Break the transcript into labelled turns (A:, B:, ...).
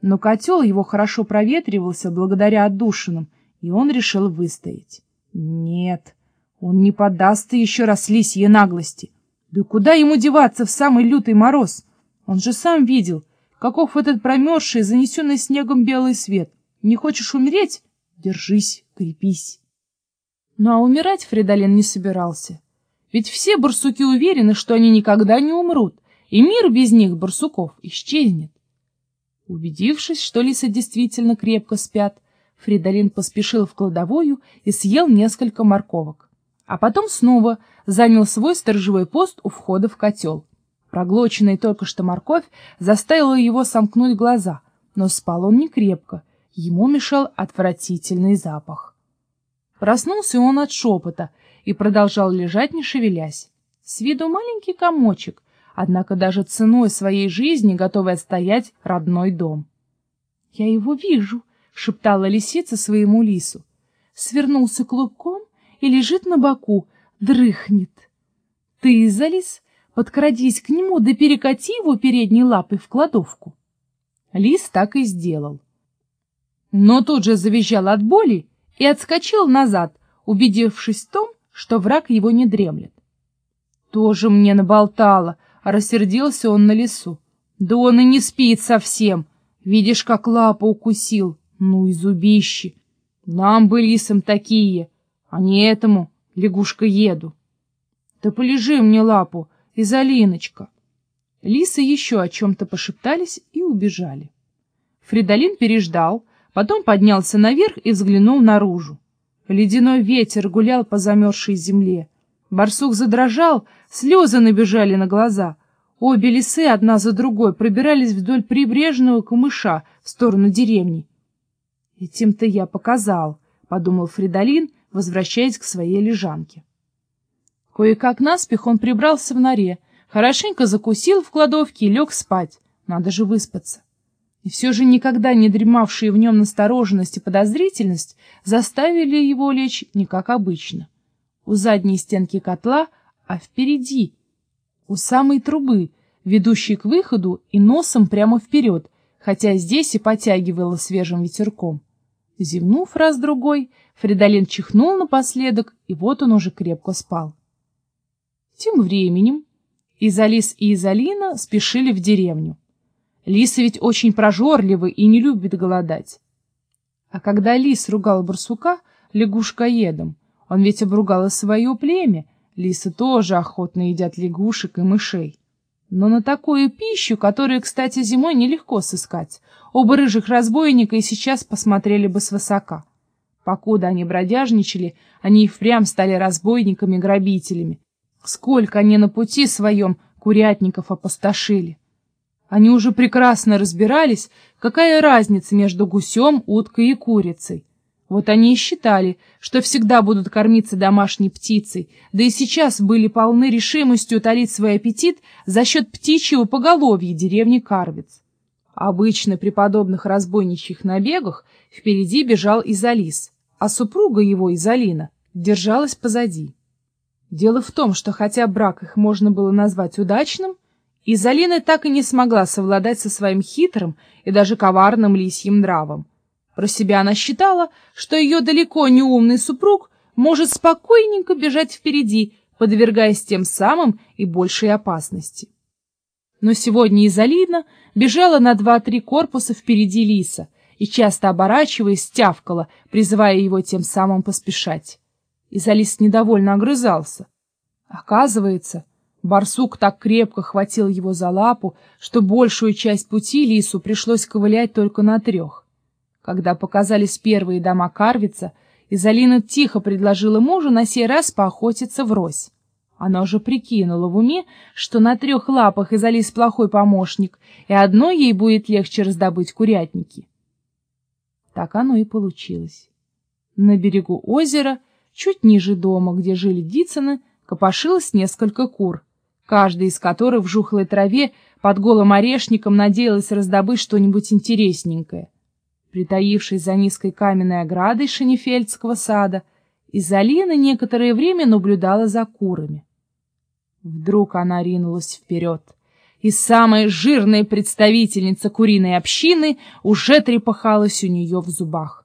A: Но котел его хорошо проветривался благодаря отдушинам, и он решил выстоять. Нет, он не поддастся еще раз лисье наглости. Да куда ему деваться в самый лютый мороз? Он же сам видел, каков этот промерзший, занесенный снегом белый свет. Не хочешь умереть? Держись, крепись. Ну а умирать Фридолин не собирался. Ведь все барсуки уверены, что они никогда не умрут, и мир без них, барсуков, исчезнет. Убедившись, что лисы действительно крепко спят, Фридолин поспешил в кладовую и съел несколько морковок. А потом снова занял свой сторожевой пост у входа в котел. Проглоченная только что морковь заставила его сомкнуть глаза, но спал он не крепко, ему мешал отвратительный запах. Проснулся он от шепота и продолжал лежать, не шевелясь. С виду маленький комочек, однако даже ценой своей жизни готовый отстоять родной дом. — Я его вижу, — шептала лисица своему лису. Свернулся клубком и лежит на боку, дрыхнет. Ты, залез, подкрадись к нему, да перекати его передней лапой в кладовку. Лис так и сделал. Но тут же завизжал от боли и отскочил назад, убедившись в том, что враг его не дремлет. Тоже мне наболтало, рассердился он на лесу. Да он и не спит совсем. Видишь, как лапу укусил. Ну и зубищи. Нам бы лисам такие, а не этому лягушка еду. Да полежи мне лапу, Изолиночка. Лисы еще о чем-то пошептались и убежали. Фридолин переждал, потом поднялся наверх и взглянул наружу. Ледяной ветер гулял по замерзшей земле. Барсук задрожал, слезы набежали на глаза. Обе лисы одна за другой пробирались вдоль прибрежного камыша в сторону деревни. «Этим-то я показал», — подумал Фридолин, возвращаясь к своей лежанке. Кое-как наспех он прибрался в норе, хорошенько закусил в кладовке и лег спать. Надо же выспаться. И все же никогда не дремавшие в нем настороженность и подозрительность заставили его лечь не как обычно у задней стенки котла, а впереди, у самой трубы, ведущей к выходу и носом прямо вперед, хотя здесь и потягивало свежим ветерком. Зевнув раз-другой, Фридолин чихнул напоследок, и вот он уже крепко спал. Тем временем Изалис и Изалина спешили в деревню. Лисы ведь очень прожорливы и не любят голодать. А когда лис ругал барсука лягушкоедом, он ведь обругал и свое племя. Лисы тоже охотно едят лягушек и мышей. Но на такую пищу, которую, кстати, зимой нелегко сыскать, оба рыжих разбойника и сейчас посмотрели бы свысока. Покуда они бродяжничали, они и впрямь стали разбойниками-грабителями. Сколько они на пути своем курятников опустошили. Они уже прекрасно разбирались, какая разница между гусем, уткой и курицей. Вот они и считали, что всегда будут кормиться домашней птицей, да и сейчас были полны решимостью утолить свой аппетит за счет птичьего поголовья деревни Карвиц. Обычно при подобных разбойничьих набегах впереди бежал Изолис, а супруга его, Изолина, держалась позади. Дело в том, что хотя брак их можно было назвать удачным, Изолина так и не смогла совладать со своим хитрым и даже коварным лисьим нравом. Про себя она считала, что ее далеко не умный супруг может спокойненько бежать впереди, подвергаясь тем самым и большей опасности. Но сегодня Изолина бежала на два-три корпуса впереди Лиса и, часто оборачиваясь, тявкала, призывая его тем самым поспешать. Изолис недовольно огрызался. Оказывается, барсук так крепко хватил его за лапу, что большую часть пути Лису пришлось ковылять только на трех. Когда показались первые дома Карвица, Изолина тихо предложила мужу на сей раз поохотиться врозь. Она уже прикинула в уме, что на трех лапах Изолис плохой помощник, и одной ей будет легче раздобыть курятники. Так оно и получилось. На берегу озера, чуть ниже дома, где жили Дицыны, копошилось несколько кур, каждый из которых в жухлой траве под голым орешником надеялась раздобыть что-нибудь интересненькое — Притаившись за низкой каменной оградой Шенефельдского сада, Изолина некоторое время наблюдала за курами. Вдруг она ринулась вперед. и самая жирная представительница куриной общины уже трепыхалась у нее в зубах.